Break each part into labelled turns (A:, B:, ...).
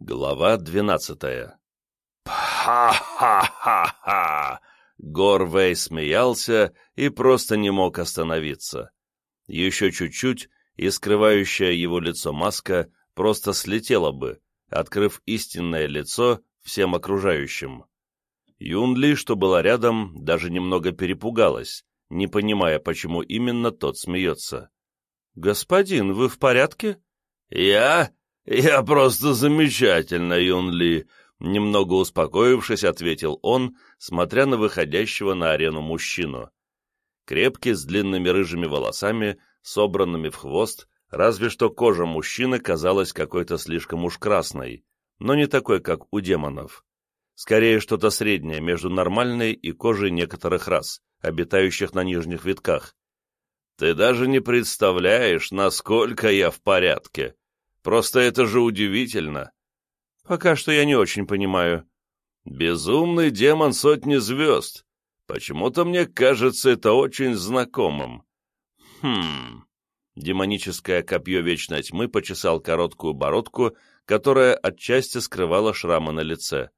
A: Глава двенадцатая «Ха-ха-ха-ха!» Горвей смеялся и просто не мог остановиться. Еще чуть-чуть, и скрывающая его лицо маска просто слетела бы, открыв истинное лицо всем окружающим. Юнли, что была рядом, даже немного перепугалась, не понимая, почему именно тот смеется. «Господин, вы в порядке?» «Я? Я просто замечательно, Юнли!» Немного успокоившись, ответил он, смотря на выходящего на арену мужчину. Крепкий, с длинными рыжими волосами, собранными в хвост, разве что кожа мужчины казалась какой-то слишком уж красной, но не такой, как у демонов. Скорее, что-то среднее между нормальной и кожей некоторых рас, обитающих на нижних витках. «Ты даже не представляешь, насколько я в порядке. Просто это же удивительно!» «Пока что я не очень понимаю». «Безумный демон сотни звезд. Почему-то мне кажется это очень знакомым». «Хм...» Демоническое копье Вечной Тьмы почесал короткую бородку, которая отчасти скрывала шрамы на лице.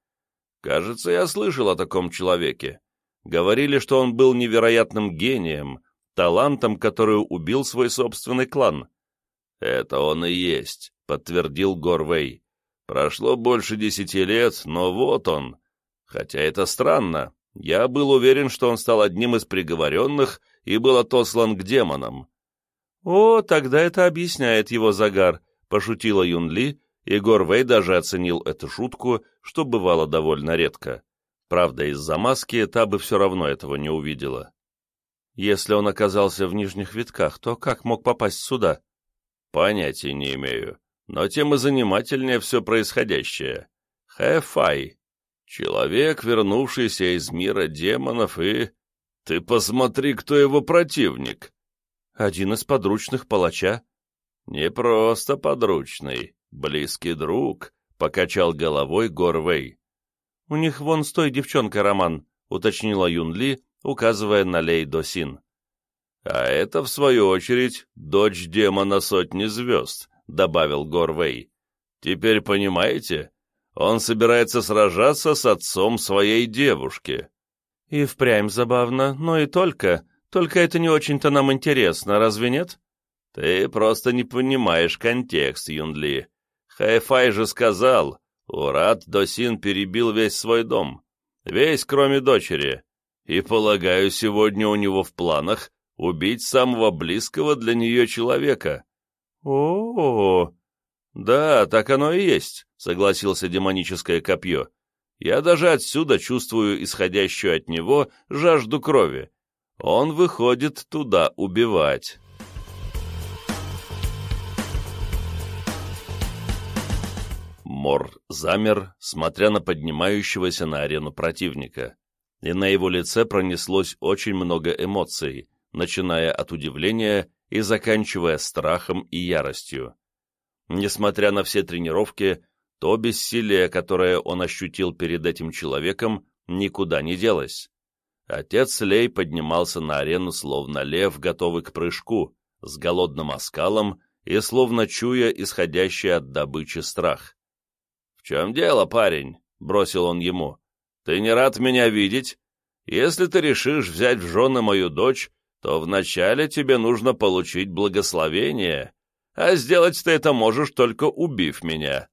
A: «Кажется, я слышал о таком человеке. Говорили, что он был невероятным гением, талантом, который убил свой собственный клан». «Это он и есть», — подтвердил Горвей. «Прошло больше десяти лет, но вот он. Хотя это странно. Я был уверен, что он стал одним из приговоренных и был отослан к демонам». «О, тогда это объясняет его загар», — пошутила Юнли, и Горвей даже оценил эту шутку, что бывало довольно редко. Правда, из-за маски та бы все равно этого не увидела. Если он оказался в нижних витках, то как мог попасть сюда? Понятия не имею, но тем и занимательнее все происходящее. Хэфай. Человек, вернувшийся из мира демонов, и... Ты посмотри, кто его противник. Один из подручных палача. Не просто подручный. «Близкий друг», — покачал головой Горвей. «У них вон с той девчонкой роман», — уточнила Юнли, указывая на Лей Досин. «А это, в свою очередь, дочь демона сотни звезд», — добавил Горвей. «Теперь понимаете? Он собирается сражаться с отцом своей девушки». «И впрямь забавно, но и только. Только это не очень-то нам интересно, разве нет?» «Ты просто не понимаешь контекст, Юнли. Хайфай же сказал, Урат Досин перебил весь свой дом, весь, кроме дочери, и, полагаю, сегодня у него в планах убить самого близкого для нее человека. О, -о, -о. да, так оно и есть, согласился демоническое копье. Я даже отсюда чувствую исходящую от него жажду крови. Он выходит туда убивать. Мор замер, смотря на поднимающегося на арену противника, и на его лице пронеслось очень много эмоций, начиная от удивления и заканчивая страхом и яростью. Несмотря на все тренировки, то бессилие, которое он ощутил перед этим человеком, никуда не делось. Отец Лей поднимался на арену, словно лев, готовый к прыжку, с голодным оскалом и словно чуя исходящий от добычи страх. «В чем дело, парень?» — бросил он ему. «Ты не рад меня видеть? Если ты решишь взять в жены мою дочь, то вначале тебе нужно получить благословение, а сделать ты это можешь, только убив меня».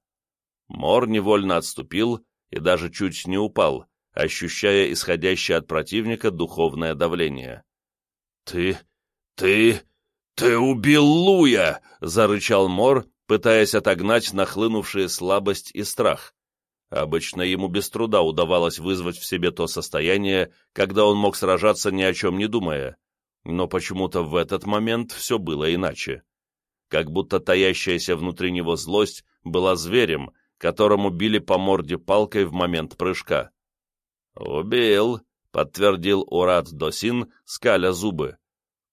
A: Мор невольно отступил и даже чуть не упал, ощущая исходящее от противника духовное давление. «Ты... ты... ты убил Луя!» — зарычал Мор, пытаясь отогнать нахлынувшие слабость и страх. Обычно ему без труда удавалось вызвать в себе то состояние, когда он мог сражаться ни о чем не думая. Но почему-то в этот момент все было иначе. Как будто таящаяся внутри него злость была зверем, которому били по морде палкой в момент прыжка. «Убил», — подтвердил Урат Досин, скаля зубы.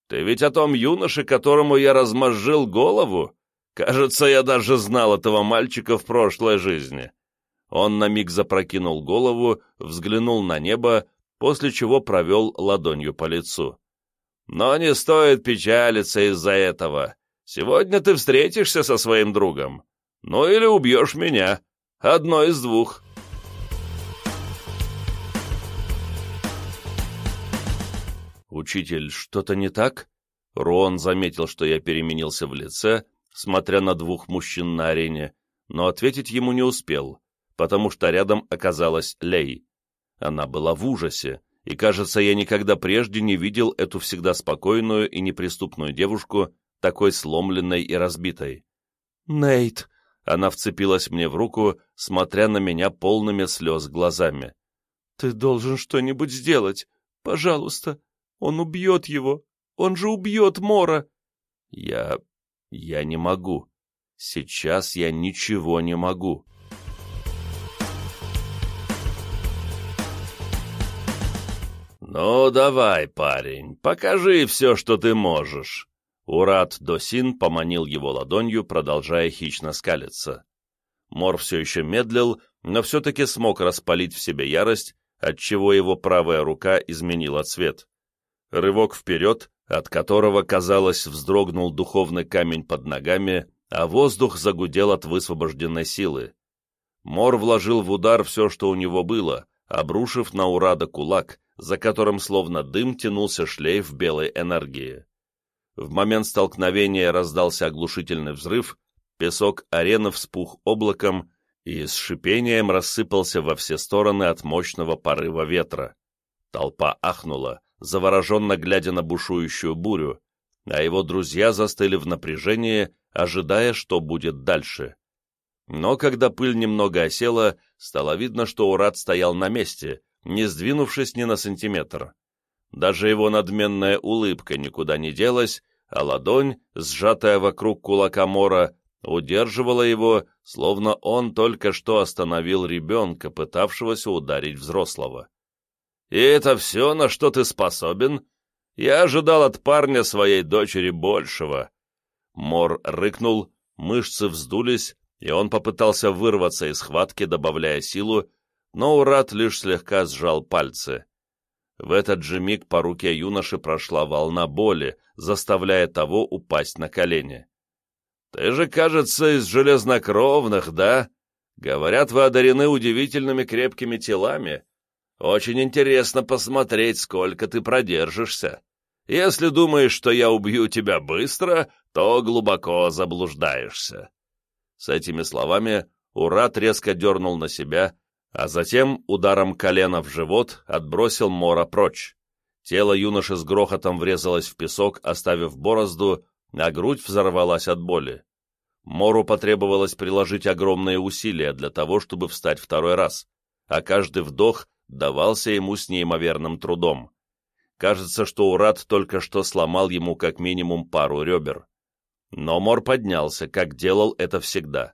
A: «Ты ведь о том юноше, которому я размозжил голову?» Кажется, я даже знал этого мальчика в прошлой жизни. Он на миг запрокинул голову, взглянул на небо, после чего провел ладонью по лицу. Но не стоит печалиться из-за этого. Сегодня ты встретишься со своим другом. Ну или убьешь меня. Одно из двух. «Учитель, что-то не так?» Рон заметил, что я переменился в лице, смотря на двух мужчин на арене, но ответить ему не успел, потому что рядом оказалась Лей. Она была в ужасе, и, кажется, я никогда прежде не видел эту всегда спокойную и неприступную девушку, такой сломленной и разбитой. «Нейт!» Она вцепилась мне в руку, смотря на меня полными слез глазами. «Ты должен что-нибудь сделать. Пожалуйста. Он убьет его. Он же убьет Мора!» «Я... я не могу. Сейчас я ничего не могу». «Ну, давай, парень, покажи все, что ты можешь». Урат Досин поманил его ладонью, продолжая хищно скалиться. Мор все еще медлил, но все-таки смог распалить в себе ярость, отчего его правая рука изменила цвет. Рывок вперед, от которого, казалось, вздрогнул духовный камень под ногами, а воздух загудел от высвобожденной силы. Мор вложил в удар все, что у него было, обрушив на Урада кулак, за которым словно дым тянулся шлейф белой энергии. В момент столкновения раздался оглушительный взрыв, песок арены вспух облаком и с шипением рассыпался во все стороны от мощного порыва ветра. Толпа ахнула, завороженно глядя на бушующую бурю, а его друзья застыли в напряжении, ожидая, что будет дальше. Но когда пыль немного осела, стало видно, что Урат стоял на месте, не сдвинувшись ни на сантиметр. Даже его надменная улыбка никуда не делась, а ладонь, сжатая вокруг кулака Мора, удерживала его, словно он только что остановил ребенка, пытавшегося ударить взрослого. «И это все, на что ты способен? Я ожидал от парня своей дочери большего». Мор рыкнул, мышцы вздулись, и он попытался вырваться из схватки, добавляя силу, но Урат лишь слегка сжал пальцы. В этот же миг по руке юноши прошла волна боли, заставляя того упасть на колени. «Ты же, кажется, из железнокровных, да? Говорят, вы одарены удивительными крепкими телами. Очень интересно посмотреть, сколько ты продержишься. Если думаешь, что я убью тебя быстро, то глубоко заблуждаешься». С этими словами Урат резко дернул на себя, а затем ударом колена в живот отбросил Мора прочь. Тело юноши с грохотом врезалось в песок, оставив борозду, а грудь взорвалась от боли. Мору потребовалось приложить огромные усилия для того, чтобы встать второй раз, а каждый вдох давался ему с неимоверным трудом. Кажется, что Урат только что сломал ему как минимум пару ребер. Но Мор поднялся, как делал это всегда.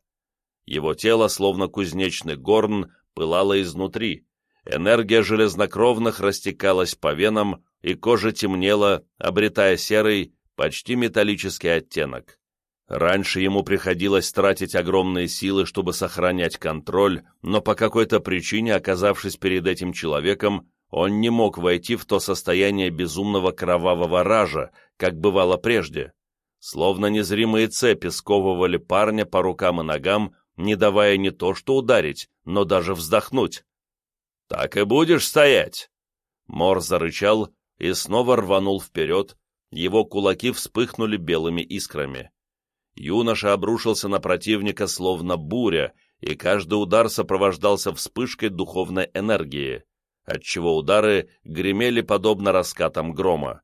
A: Его тело, словно кузнечный горн, пылала изнутри, энергия железнокровных растекалась по венам, и кожа темнела, обретая серый, почти металлический оттенок. Раньше ему приходилось тратить огромные силы, чтобы сохранять контроль, но по какой-то причине, оказавшись перед этим человеком, он не мог войти в то состояние безумного кровавого ража, как бывало прежде. Словно незримые цепи сковывали парня по рукам и ногам, не давая не то что ударить, но даже вздохнуть. «Так и будешь стоять!» Мор зарычал и снова рванул вперед, его кулаки вспыхнули белыми искрами. Юноша обрушился на противника словно буря, и каждый удар сопровождался вспышкой духовной энергии, отчего удары гремели подобно раскатам грома.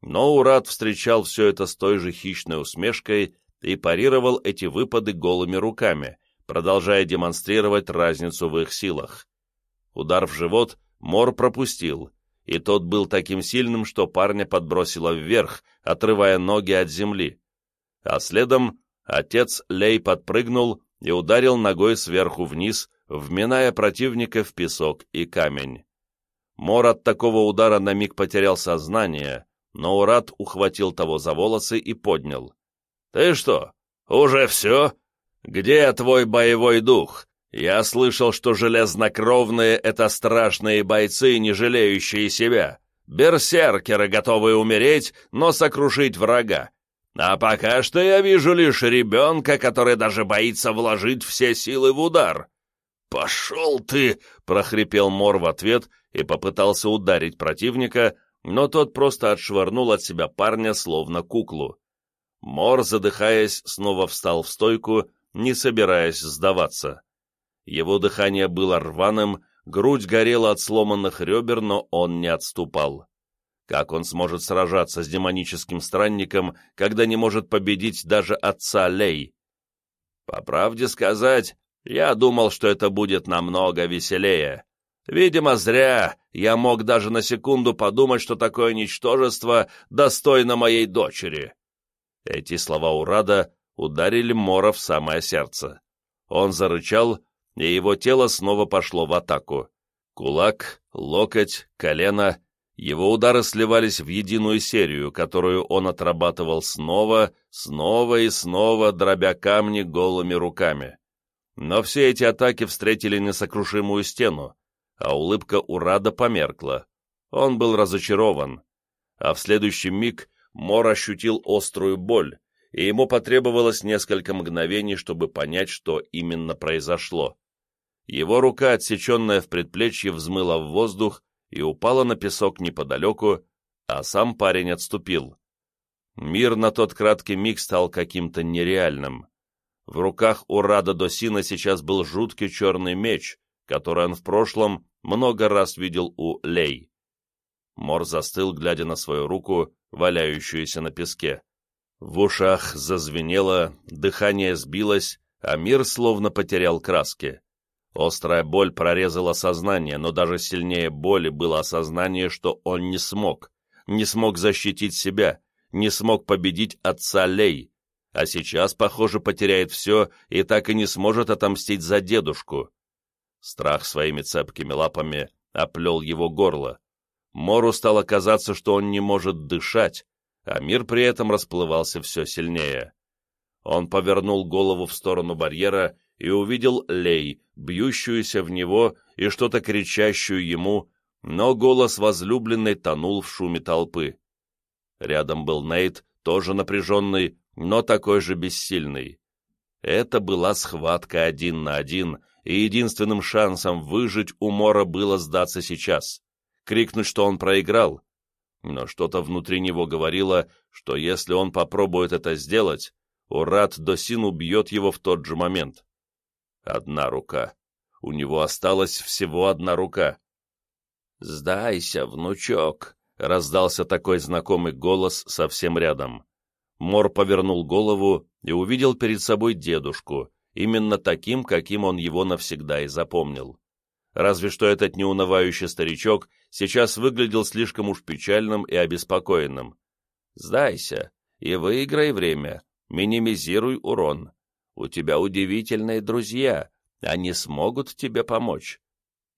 A: Но Урат встречал все это с той же хищной усмешкой и парировал эти выпады голыми руками, продолжая демонстрировать разницу в их силах. Удар в живот Мор пропустил, и тот был таким сильным, что парня подбросило вверх, отрывая ноги от земли. А следом отец Лей подпрыгнул и ударил ногой сверху вниз, вминая противника в песок и камень. Мор от такого удара на миг потерял сознание, но Урат ухватил того за волосы и поднял. «Ты что, уже все? Где твой боевой дух? Я слышал, что железнокровные — это страшные бойцы, не жалеющие себя. Берсеркеры, готовые умереть, но сокрушить врага. А пока что я вижу лишь ребенка, который даже боится вложить все силы в удар. «Пошел ты!» — прохрипел Мор в ответ и попытался ударить противника, но тот просто отшвырнул от себя парня, словно куклу. Мор, задыхаясь, снова встал в стойку, не собираясь сдаваться. Его дыхание было рваным, грудь горела от сломанных ребер, но он не отступал. Как он сможет сражаться с демоническим странником, когда не может победить даже отца Лей? По правде сказать, я думал, что это будет намного веселее. Видимо, зря я мог даже на секунду подумать, что такое ничтожество достойно моей дочери. Эти слова Урада ударили Мора в самое сердце. Он зарычал, и его тело снова пошло в атаку. Кулак, локоть, колено. Его удары сливались в единую серию, которую он отрабатывал снова, снова и снова, дробя камни голыми руками. Но все эти атаки встретили несокрушимую стену, а улыбка Урада померкла. Он был разочарован. А в следующий миг Мор ощутил острую боль, и ему потребовалось несколько мгновений, чтобы понять, что именно произошло. Его рука, отсеченная в предплечье, взмыла в воздух и упала на песок неподалеку, а сам парень отступил. Мир на тот краткий миг стал каким-то нереальным. В руках у Рада Досина сейчас был жуткий черный меч, который он в прошлом много раз видел у Лей. Мор застыл, глядя на свою руку, валяющуюся на песке. В ушах зазвенело, дыхание сбилось, а мир словно потерял краски. Острая боль прорезала сознание, но даже сильнее боли было осознание, что он не смог, не смог защитить себя, не смог победить отца Лей, а сейчас, похоже, потеряет все и так и не сможет отомстить за дедушку. Страх своими цепкими лапами оплел его горло. Мору стало казаться, что он не может дышать, а мир при этом расплывался все сильнее. Он повернул голову в сторону барьера и увидел Лей, бьющуюся в него и что-то кричащую ему, но голос возлюбленной тонул в шуме толпы. Рядом был Нейт, тоже напряженный, но такой же бессильный. Это была схватка один на один, и единственным шансом выжить у Мора было сдаться сейчас, крикнуть, что он проиграл. Но что-то внутри него говорило, что если он попробует это сделать, Урат Досин убьет его в тот же момент. Одна рука. У него осталась всего одна рука. «Сдайся, внучок!» — раздался такой знакомый голос совсем рядом. Мор повернул голову и увидел перед собой дедушку, именно таким, каким он его навсегда и запомнил. Разве что этот неунывающий старичок сейчас выглядел слишком уж печальным и обеспокоенным. «Сдайся и выиграй время, минимизируй урон. У тебя удивительные друзья, они смогут тебе помочь».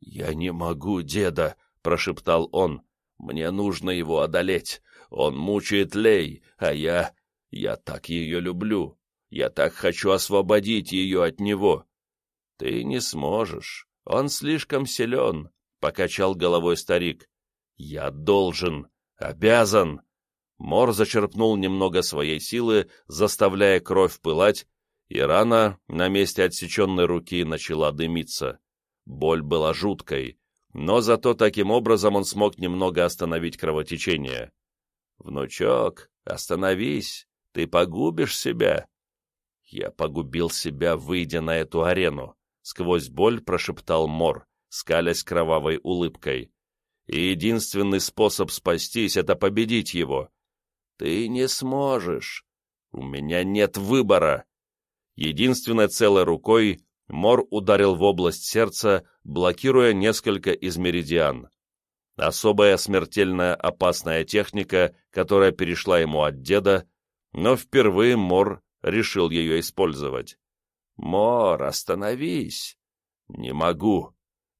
A: «Я не могу, деда», — прошептал он. «Мне нужно его одолеть. Он мучает Лей, а я... я так ее люблю. Я так хочу освободить ее от него. Ты не сможешь. Он слишком силен, — покачал головой старик. Я должен, обязан. Мор зачерпнул немного своей силы, заставляя кровь пылать, и рана на месте отсеченной руки начала дымиться. Боль была жуткой, но зато таким образом он смог немного остановить кровотечение. «Внучок, остановись, ты погубишь себя!» Я погубил себя, выйдя на эту арену, сквозь боль прошептал Мор, скалясь кровавой улыбкой. И единственный способ спастись — это победить его. Ты не сможешь. У меня нет выбора. Единственной целой рукой Мор ударил в область сердца, блокируя несколько из меридиан. Особая смертельная опасная техника, которая перешла ему от деда, но впервые Мор решил ее использовать. «Мор, остановись!» «Не могу!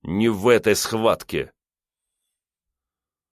A: Не в этой схватке!»